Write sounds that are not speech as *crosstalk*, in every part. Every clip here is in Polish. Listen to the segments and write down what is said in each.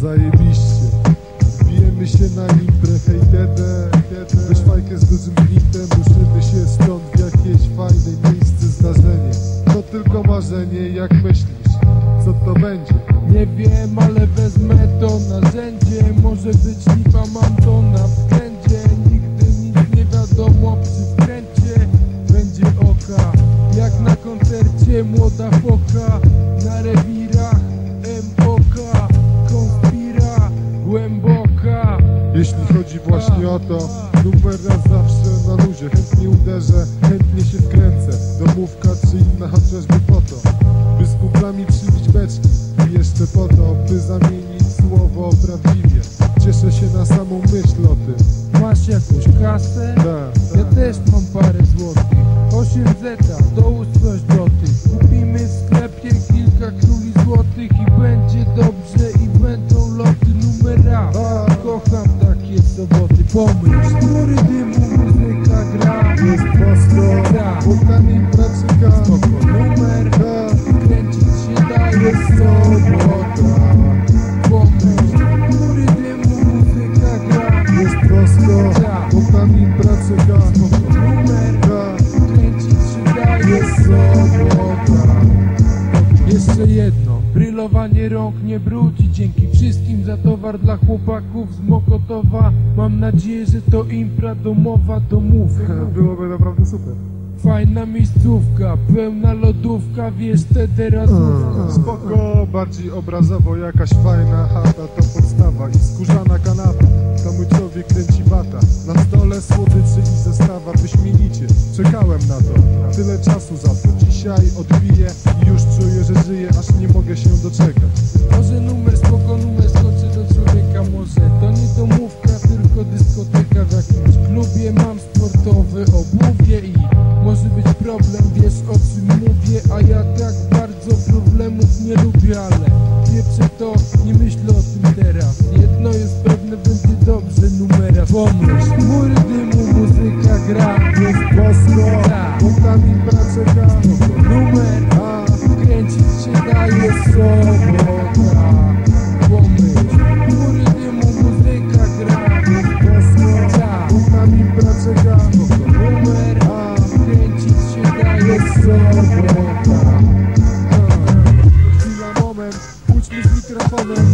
zajebiście. Bijemy się na imprę, hej dede Weź fajkę z dużym grintem Ruszymy się stąd w jakieś fajne miejsce, zdarzenie. To tylko marzenie, jak myślisz, co to będzie? Nie wiem, ale wezmę to narzędzie. Może być lipa, mam to na względzie Nigdy nic nie wiadomo przy wkręcie Będzie oka, jak na koncercie Młoda foka, na rewirach Jeśli chodzi właśnie o to Numer raz zawsze na luzie. Chętnie uderzę, chętnie się wkręcę. Domówka czy inna chociażby po to By z kumplami przybić beczki. I jeszcze po to, by zamienić słowo prawdziwie. Cieszę się na samą myśl o tym. Masz jakąś kasę? Tak, Ja tak. też mam parę złotych. 8 zeta, dołóż coś do tych Kupimy w sklepie kilka króli złotych I będzie dobrze i będą loty numera A. Pomyśl, chmury dymu, muzyka gra Jest bosko, Tak. Wulkanin praczyka Spoko. Numer, Tak, kręcić się daje sobota Pomyśl, chmury dymu, muzyka gra jest bosko Tak. Wulkanin praczyka Spoko. Numer, Tak, kręcić się daje jest sobota Jeszcze jedno, brylowanie rąk nie brudzi. Dzięki wszystkim za towar dla chłopaków z Mokotowa. Mam nadzieję, że to impra domowa domówka *laughs* Byłoby naprawdę super. Fajna miejscówka, pełna lodówka, wiesz te teraz Spoko, bardziej obrazowo jakaś fajna chata to podstawa i skórzana kanapa. To mój człowiek kręci Czekałem na to, tyle czasu za to. Dzisiaj odbiję i już czuję, że żyję Aż nie mogę się doczekać. Może numer spoko, numer skoczy do człowieka. Może to nie domówka, tylko dyskoteka w jakimś klubie. Mam sportowe obuwie i może być problem, wiesz o czym mówię A ja tak bardzo problemów nie lubię, ale wiecie to, nie myślę o tym teraz. Jedno jest pewne, będzie dobrze, numera. Pomyśl, chmury dymu, muzyka gra Tak. wulkanin praczeka Numer, A, kręcić się daje sobota Pomyśl, chmury dymu, muzyka gra bosko, Tak. wulkanin praczeka Numer, A, kręcić się daje sobota Chwila, moment, pójdźmy z mikrofonem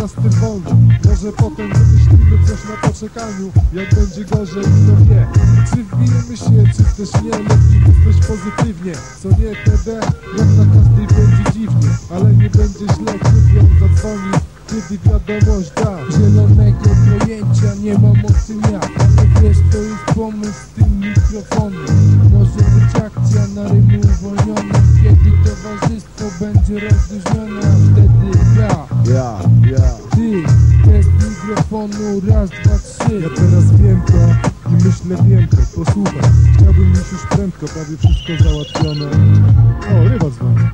Czas na styl wolny Może potem wymyślimy coś na poczekaniu. Jak będzie gorzej, kto wie Czy wbijemy się, czy też nie Lepiej myśleć pozytywnie. Co nie TD, jak na każdej będzie dziwnie. Ale nie będzie źle, kiedy on zadzwoni Kiedy wiadomość da. Zielonego pojęcia nie mam o tym jak. Ale wiesz to jest pomysł z tym mikrofonem. Może być akcja na rymu uwolniona Kiedy towarzystwo będzie rozluźnione mikrofonu raz, dwa, trzy. Ja teraz wiem to i myślę wiem to Posłuchaj, chciałbym mieć już prędko Prawie wszystko załatwione. O, ryba dzwoni